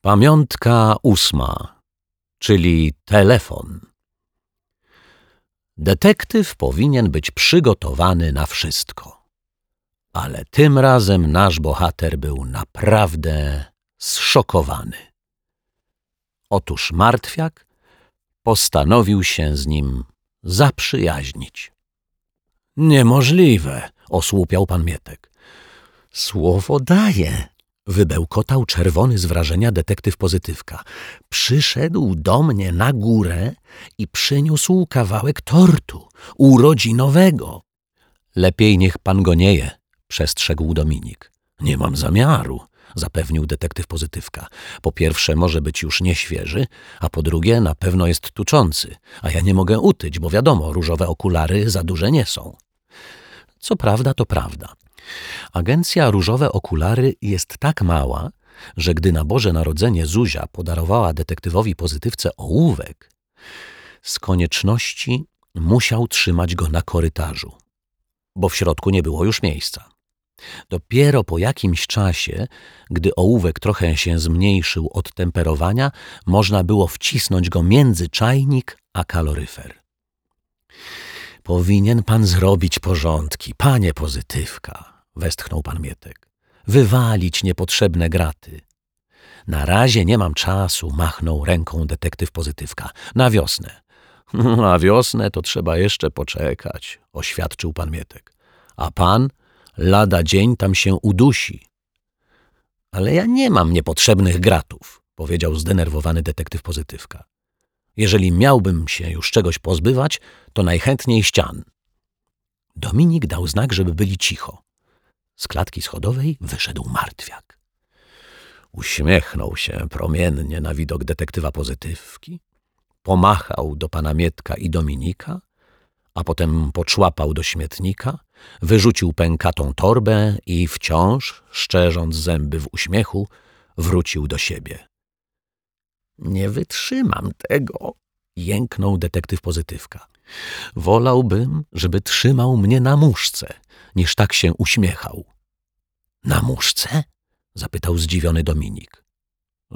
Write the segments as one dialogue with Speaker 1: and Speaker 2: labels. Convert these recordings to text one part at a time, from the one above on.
Speaker 1: Pamiątka ósma, czyli telefon. Detektyw powinien być przygotowany na wszystko. Ale tym razem nasz bohater był naprawdę zszokowany. Otóż martwiak postanowił się z nim zaprzyjaźnić. Niemożliwe, osłupiał pan Mietek. Słowo daję, Wybełkotał czerwony z wrażenia detektyw pozytywka. Przyszedł do mnie na górę i przyniósł kawałek tortu urodzinowego. Lepiej niech pan go nie je, przestrzegł Dominik. Nie mam zamiaru, zapewnił detektyw pozytywka. Po pierwsze może być już nieświeży, a po drugie na pewno jest tuczący, a ja nie mogę utyć, bo wiadomo, różowe okulary za duże nie są. Co prawda, to prawda. Agencja Różowe Okulary jest tak mała, że gdy na Boże Narodzenie Zuzia podarowała detektywowi pozytywce ołówek, z konieczności musiał trzymać go na korytarzu, bo w środku nie było już miejsca. Dopiero po jakimś czasie, gdy ołówek trochę się zmniejszył od temperowania, można było wcisnąć go między czajnik a kaloryfer. Powinien pan zrobić porządki, panie pozytywka, westchnął pan Mietek. Wywalić niepotrzebne graty. Na razie nie mam czasu, machnął ręką detektyw pozytywka. Na wiosnę. Na wiosnę to trzeba jeszcze poczekać, oświadczył pan Mietek. A pan lada dzień tam się udusi. Ale ja nie mam niepotrzebnych gratów, powiedział zdenerwowany detektyw pozytywka. Jeżeli miałbym się już czegoś pozbywać, to najchętniej ścian. Dominik dał znak, żeby byli cicho. Z klatki schodowej wyszedł martwiak. Uśmiechnął się promiennie na widok detektywa pozytywki, pomachał do pana Mietka i Dominika, a potem poczłapał do śmietnika, wyrzucił pękatą torbę i wciąż, szczerząc zęby w uśmiechu, wrócił do siebie. Nie wytrzymam tego, jęknął detektyw pozytywka. Wolałbym, żeby trzymał mnie na muszce, niż tak się uśmiechał. Na muszce? zapytał zdziwiony Dominik.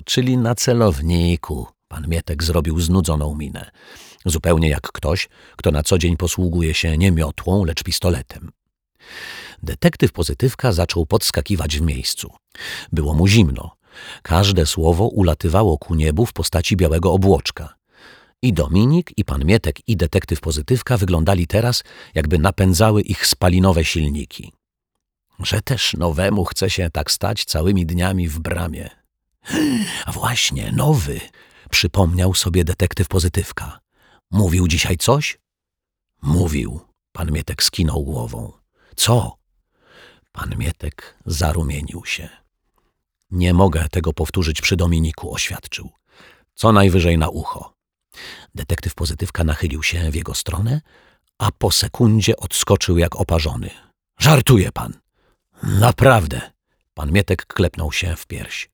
Speaker 1: Czyli na celowniku, pan Mietek zrobił znudzoną minę. Zupełnie jak ktoś, kto na co dzień posługuje się nie miotłą, lecz pistoletem. Detektyw pozytywka zaczął podskakiwać w miejscu. Było mu zimno. Każde słowo ulatywało ku niebu w postaci białego obłoczka. I Dominik, i pan Mietek, i detektyw pozytywka wyglądali teraz, jakby napędzały ich spalinowe silniki. Że też nowemu chce się tak stać całymi dniami w bramie. A właśnie, nowy, przypomniał sobie detektyw pozytywka. Mówił dzisiaj coś? Mówił. Pan Mietek skinął głową. Co? Pan Mietek zarumienił się. Nie mogę tego powtórzyć przy Dominiku, oświadczył. Co najwyżej na ucho. Detektyw pozytywka nachylił się w jego stronę, a po sekundzie odskoczył jak oparzony. Żartuje pan. Naprawdę. Pan Mietek klepnął się w pierś.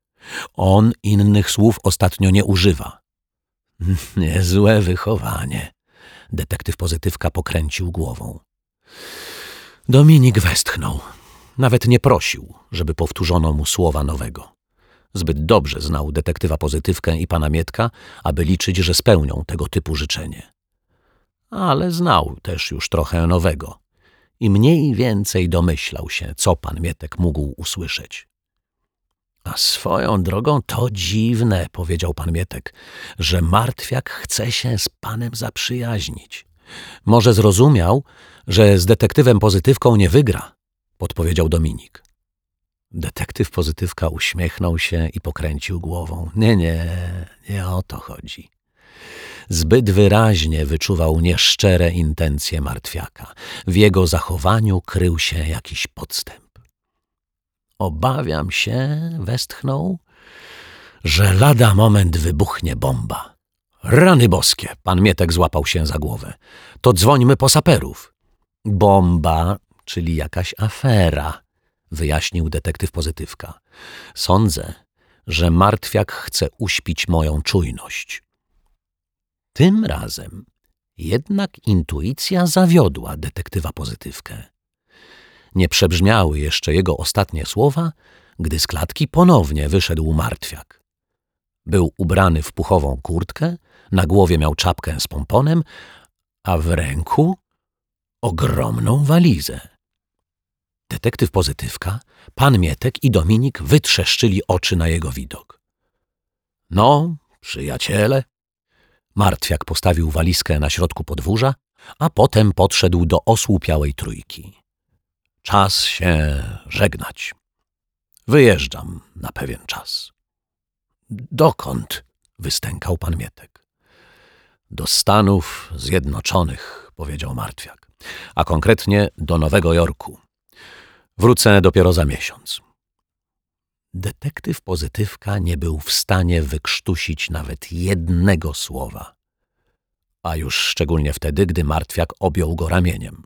Speaker 1: On innych słów ostatnio nie używa. Niezłe wychowanie. Detektyw pozytywka pokręcił głową. Dominik westchnął. Nawet nie prosił, żeby powtórzono mu słowa nowego. Zbyt dobrze znał detektywa pozytywkę i pana Mietka, aby liczyć, że spełnią tego typu życzenie. Ale znał też już trochę nowego i mniej więcej domyślał się, co pan Mietek mógł usłyszeć. A swoją drogą to dziwne, powiedział pan Mietek, że martwiak chce się z panem zaprzyjaźnić. Może zrozumiał, że z detektywem pozytywką nie wygra, podpowiedział Dominik. Detektyw pozytywka uśmiechnął się i pokręcił głową. Nie, nie, nie o to chodzi. Zbyt wyraźnie wyczuwał nieszczere intencje martwiaka. W jego zachowaniu krył się jakiś podstęp. Obawiam się, westchnął, że lada moment wybuchnie bomba. Rany boskie, pan Mietek złapał się za głowę. To dzwońmy po saperów. Bomba, czyli jakaś afera, wyjaśnił detektyw pozytywka. Sądzę, że martwiak chce uśpić moją czujność. Tym razem jednak intuicja zawiodła detektywa pozytywkę. Nie przebrzmiały jeszcze jego ostatnie słowa, gdy z klatki ponownie wyszedł martwiak. Był ubrany w puchową kurtkę, na głowie miał czapkę z pomponem, a w ręku ogromną walizę. Detektyw Pozytywka, pan Mietek i Dominik wytrzeszczyli oczy na jego widok. No, przyjaciele. Martwiak postawił walizkę na środku podwórza, a potem podszedł do osłupiałej trójki. Czas się żegnać. Wyjeżdżam na pewien czas. Dokąd? wystękał pan Mietek. Do Stanów Zjednoczonych, powiedział Martwiak, a konkretnie do Nowego Jorku. Wrócę dopiero za miesiąc. Detektyw Pozytywka nie był w stanie wykrztusić nawet jednego słowa, a już szczególnie wtedy, gdy Martwiak objął go ramieniem.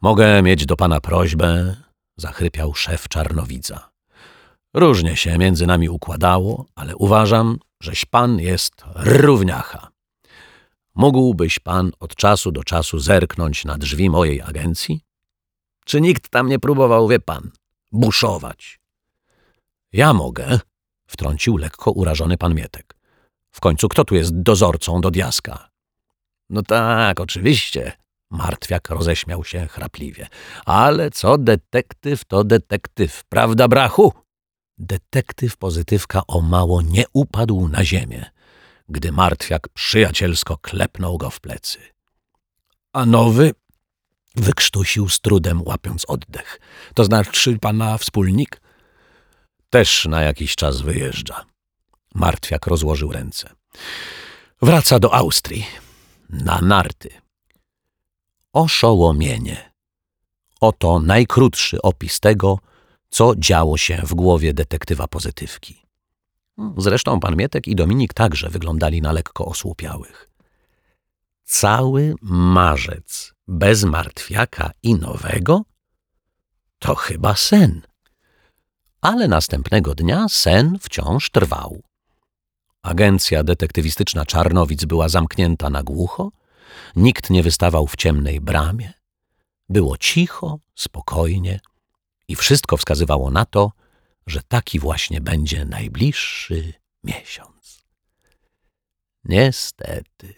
Speaker 1: Mogę mieć do pana prośbę, zachrypiał szef czarnowidza. Różnie się między nami układało, ale uważam, żeś pan jest równiacha. Mógłbyś pan od czasu do czasu zerknąć na drzwi mojej agencji? Czy nikt tam nie próbował, wie pan, buszować? Ja mogę, wtrącił lekko urażony pan Mietek. W końcu kto tu jest dozorcą do diaska? No tak, oczywiście, Martwiak roześmiał się chrapliwie. Ale co detektyw, to detektyw, prawda, brachu? Detektyw pozytywka o mało nie upadł na ziemię, gdy Martwiak przyjacielsko klepnął go w plecy. A nowy wykrztusił z trudem, łapiąc oddech. To znaczy pana wspólnik? Też na jakiś czas wyjeżdża. Martwiak rozłożył ręce. Wraca do Austrii. Na narty. Oszołomienie. Oto najkrótszy opis tego, co działo się w głowie detektywa pozytywki. Zresztą pan Mietek i Dominik także wyglądali na lekko osłupiałych. Cały marzec bez martwiaka i nowego? To chyba sen. Ale następnego dnia sen wciąż trwał. Agencja detektywistyczna Czarnowic była zamknięta na głucho, nikt nie wystawał w ciemnej bramie. Było cicho, spokojnie i wszystko wskazywało na to, że taki właśnie będzie najbliższy miesiąc. Niestety,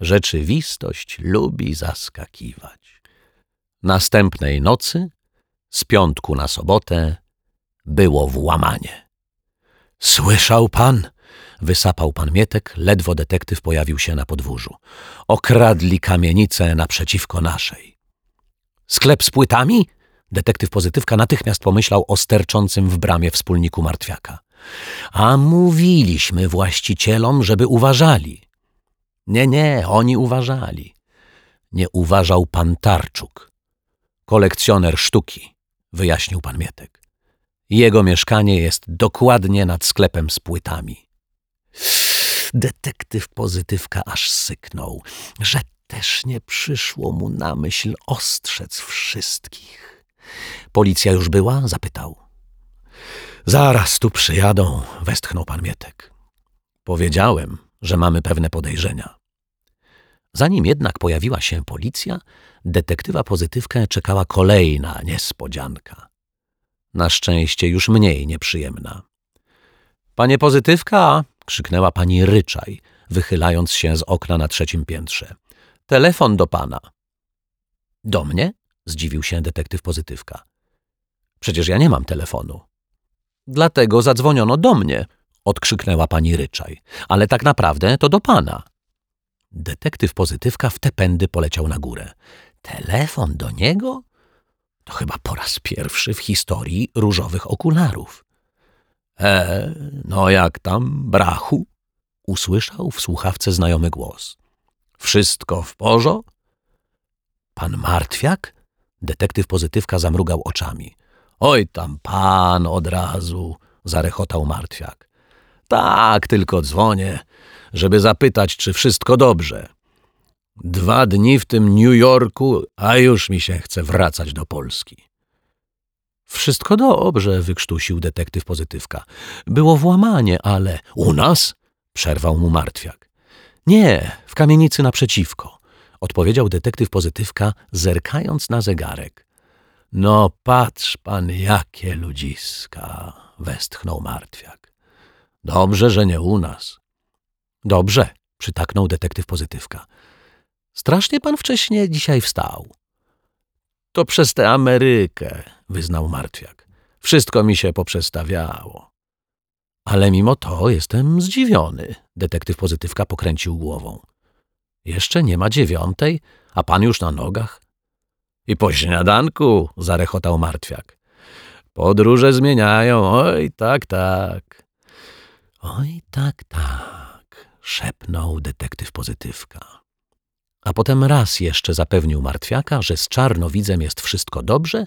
Speaker 1: rzeczywistość lubi zaskakiwać. Następnej nocy, z piątku na sobotę, było włamanie. Słyszał pan? Wysapał pan Mietek, ledwo detektyw pojawił się na podwórzu. Okradli kamienicę naprzeciwko naszej. Sklep z płytami? Detektyw Pozytywka natychmiast pomyślał o sterczącym w bramie wspólniku martwiaka. A mówiliśmy właścicielom, żeby uważali. Nie, nie, oni uważali. Nie uważał pan Tarczuk. Kolekcjoner sztuki, wyjaśnił pan Mietek. Jego mieszkanie jest dokładnie nad sklepem z płytami. Detektyw pozytywka aż syknął, że też nie przyszło mu na myśl ostrzec wszystkich. Policja już była? zapytał. Zaraz tu przyjadą, westchnął pan Mietek. Powiedziałem, że mamy pewne podejrzenia. Zanim jednak pojawiła się policja, detektywa pozytywkę czekała kolejna niespodzianka. Na szczęście już mniej nieprzyjemna. Panie pozytywka, krzyknęła pani Ryczaj, wychylając się z okna na trzecim piętrze. Telefon do pana. Do mnie? zdziwił się detektyw pozytywka. Przecież ja nie mam telefonu. Dlatego zadzwoniono do mnie, odkrzyknęła pani Ryczaj. Ale tak naprawdę to do pana. Detektyw pozytywka w te pędy poleciał na górę. Telefon do niego? To chyba po raz pierwszy w historii różowych okularów. E, no jak tam, brachu? Usłyszał w słuchawce znajomy głos. Wszystko w porzo? Pan Martwiak? Detektyw pozytywka zamrugał oczami. Oj tam pan od razu, zarechotał Martwiak. Tak, tylko dzwonię, żeby zapytać, czy wszystko dobrze. Dwa dni w tym New Yorku, a już mi się chce wracać do Polski. Wszystko dobrze, wykrztusił detektyw pozytywka. Było włamanie, ale u nas? przerwał mu martwiak. Nie, w kamienicy naprzeciwko, odpowiedział detektyw pozytywka, zerkając na zegarek. No patrz pan, jakie ludziska, westchnął martwiak. Dobrze, że nie u nas. Dobrze, przytaknął detektyw pozytywka. Strasznie pan wcześnie dzisiaj wstał. To przez tę Amerykę, wyznał martwiak. Wszystko mi się poprzestawiało. Ale mimo to jestem zdziwiony, detektyw pozytywka pokręcił głową. Jeszcze nie ma dziewiątej, a pan już na nogach? I po śniadanku, zarechotał martwiak. Podróże zmieniają, oj, tak, tak. Oj, tak, tak, szepnął detektyw pozytywka. A potem raz jeszcze zapewnił martwiaka, że z czarnowidzem jest wszystko dobrze,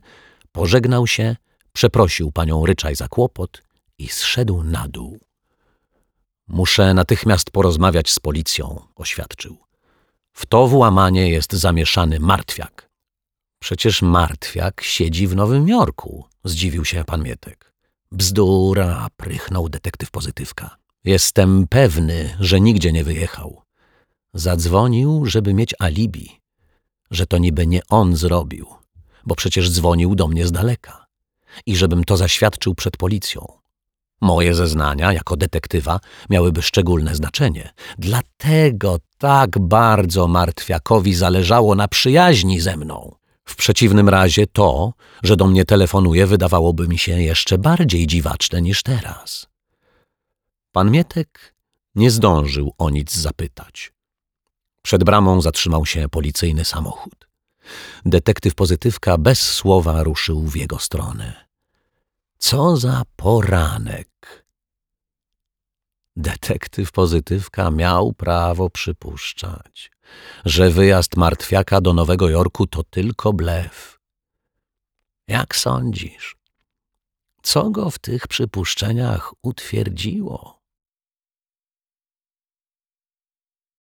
Speaker 1: pożegnał się, przeprosił panią Ryczaj za kłopot i zszedł na dół. Muszę natychmiast porozmawiać z policją, oświadczył. W to włamanie jest zamieszany martwiak. Przecież martwiak siedzi w Nowym Jorku, zdziwił się pan Mietek. Bzdura, prychnął detektyw pozytywka. Jestem pewny, że nigdzie nie wyjechał. Zadzwonił, żeby mieć alibi, że to niby nie on zrobił, bo przecież dzwonił do mnie z daleka i żebym to zaświadczył przed policją. Moje zeznania jako detektywa miałyby szczególne znaczenie. Dlatego tak bardzo martwiakowi zależało na przyjaźni ze mną. W przeciwnym razie to, że do mnie telefonuje, wydawałoby mi się jeszcze bardziej dziwaczne niż teraz. Pan Mietek nie zdążył o nic zapytać. Przed bramą zatrzymał się policyjny samochód. Detektyw pozytywka bez słowa ruszył w jego stronę. Co za poranek! Detektyw pozytywka miał prawo przypuszczać, że wyjazd martwiaka do Nowego Jorku to tylko blef. Jak sądzisz, co go w tych przypuszczeniach utwierdziło?